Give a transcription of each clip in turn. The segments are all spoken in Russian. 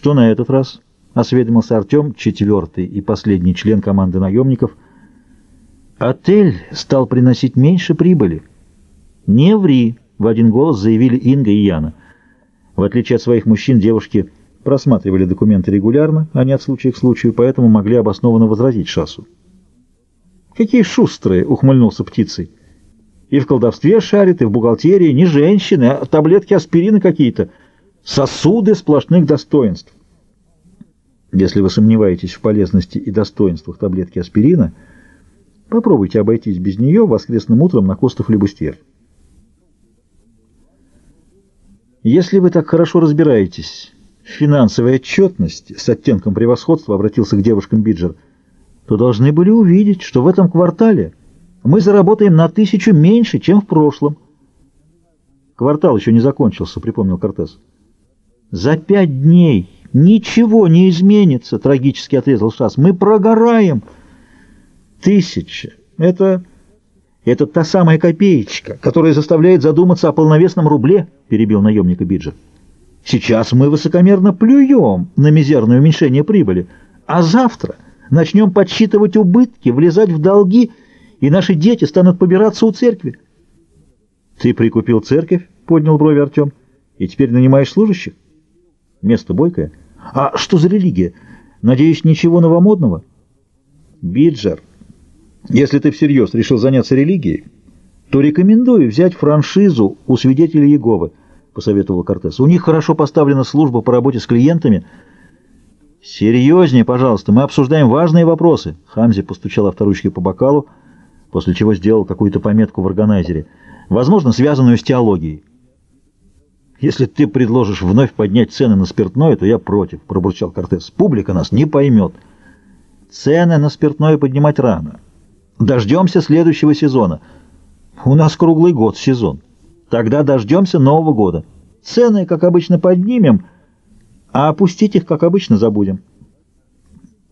Что на этот раз? Осведомился Артем, четвертый и последний член команды наемников. Отель стал приносить меньше прибыли. Не ври, в один голос заявили Инга и Яна. В отличие от своих мужчин, девушки просматривали документы регулярно, а не от случая к случаю, поэтому могли обоснованно возразить Шасу. «Какие шустрые!» — ухмыльнулся птицей. «И в колдовстве шарит, и в бухгалтерии не женщины, а таблетки аспирина какие-то. Сосуды сплошных достоинств». Если вы сомневаетесь в полезности и достоинствах таблетки аспирина, попробуйте обойтись без нее воскресным утром на Костов-Лебустьер. Если вы так хорошо разбираетесь в финансовой отчетности, с оттенком превосходства обратился к девушкам Биджер, то должны были увидеть, что в этом квартале мы заработаем на тысячу меньше, чем в прошлом. Квартал еще не закончился, припомнил Кортес. За пять дней ничего не изменится, трагически отрезал Шас. Мы прогораем. Тысяча. Это... Это та самая копеечка, которая заставляет задуматься о полновесном рубле, перебил наемника Биджа. Сейчас мы высокомерно плюем на мизерное уменьшение прибыли, а завтра начнем подсчитывать убытки, влезать в долги, и наши дети станут побираться у церкви. Ты прикупил церковь, поднял брови Артем, и теперь нанимаешь служащих? Место бойкое. А что за религия? Надеюсь, ничего новомодного? Биджер, если ты всерьез решил заняться религией, то рекомендую взять франшизу у свидетелей Иеговы, посоветовал Кортес. У них хорошо поставлена служба по работе с клиентами. Серьезнее, пожалуйста, мы обсуждаем важные вопросы. Хамзи постучал авторучкой по бокалу, после чего сделал какую-то пометку в органайзере, возможно, связанную с теологией. «Если ты предложишь вновь поднять цены на спиртное, то я против», — пробурчал Кортес. «Публика нас не поймет. Цены на спиртное поднимать рано. Дождемся следующего сезона. У нас круглый год сезон. Тогда дождемся Нового года. Цены, как обычно, поднимем, а опустить их, как обычно, забудем».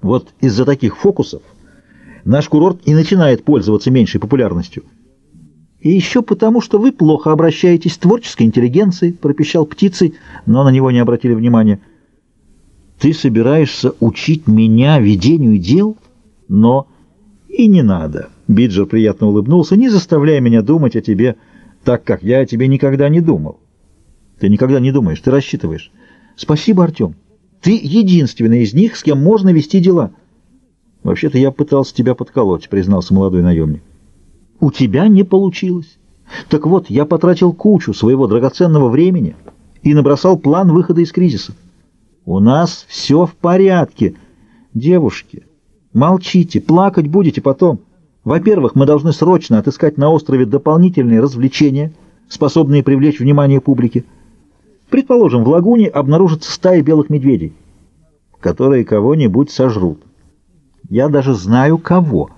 Вот из-за таких фокусов наш курорт и начинает пользоваться меньшей популярностью. И еще потому, что вы плохо обращаетесь с творческой интеллигенцией, пропищал птицей, но на него не обратили внимания. Ты собираешься учить меня ведению дел? Но и не надо. Биджер приятно улыбнулся, не заставляй меня думать о тебе так, как я о тебе никогда не думал. Ты никогда не думаешь, ты рассчитываешь. Спасибо, Артем. Ты единственный из них, с кем можно вести дела. Вообще-то я пытался тебя подколоть, признался молодой наемник. У тебя не получилось. Так вот, я потратил кучу своего драгоценного времени и набросал план выхода из кризиса. У нас все в порядке. Девушки, молчите, плакать будете потом. Во-первых, мы должны срочно отыскать на острове дополнительные развлечения, способные привлечь внимание публики. Предположим, в лагуне обнаружится стая белых медведей, которые кого-нибудь сожрут. Я даже знаю, кого —